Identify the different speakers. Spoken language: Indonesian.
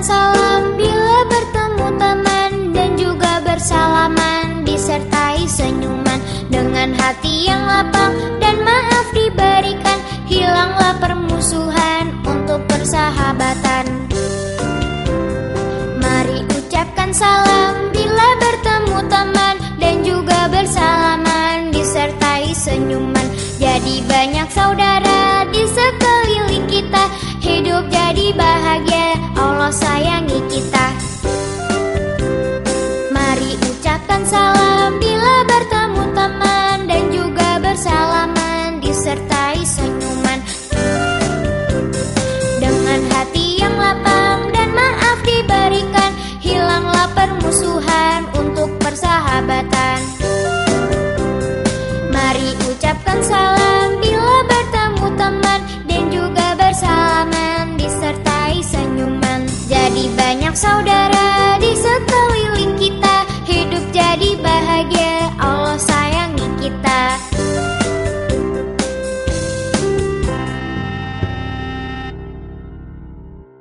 Speaker 1: salam bila bertemu teman dan juga bersalaman. Disertai senyuman dengan hati yang lapang dan maaf diberikan. Hilanglah permusuhan untuk persahabatan. Mari ucapkan salam bila bertemu teman dan juga bersalaman. Disertai senyuman jadi banyak saudara hidup jadi bahagia. Allah sayangi kita. sao đây